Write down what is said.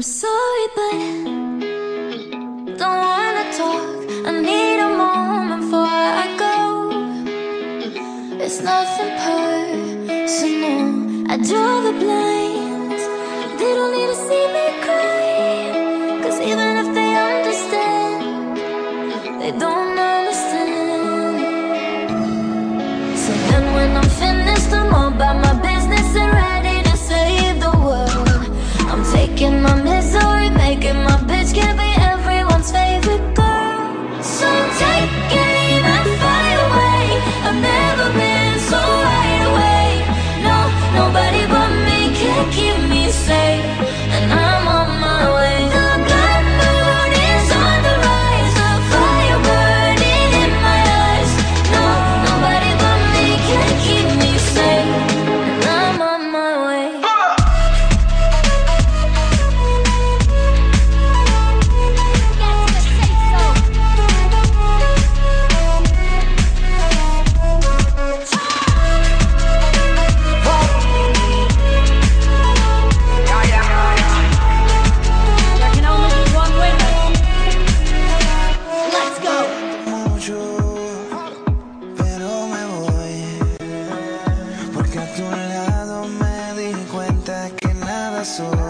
I'm sorry, but don't wanna talk. I need a moment before I go. It's nothing personal. I draw the blinds. They don't need to see me cry. Cause even if they understand, they don't understand. So then when I'm finished, I'm all by my business and ready to save the world. I'm taking my my soul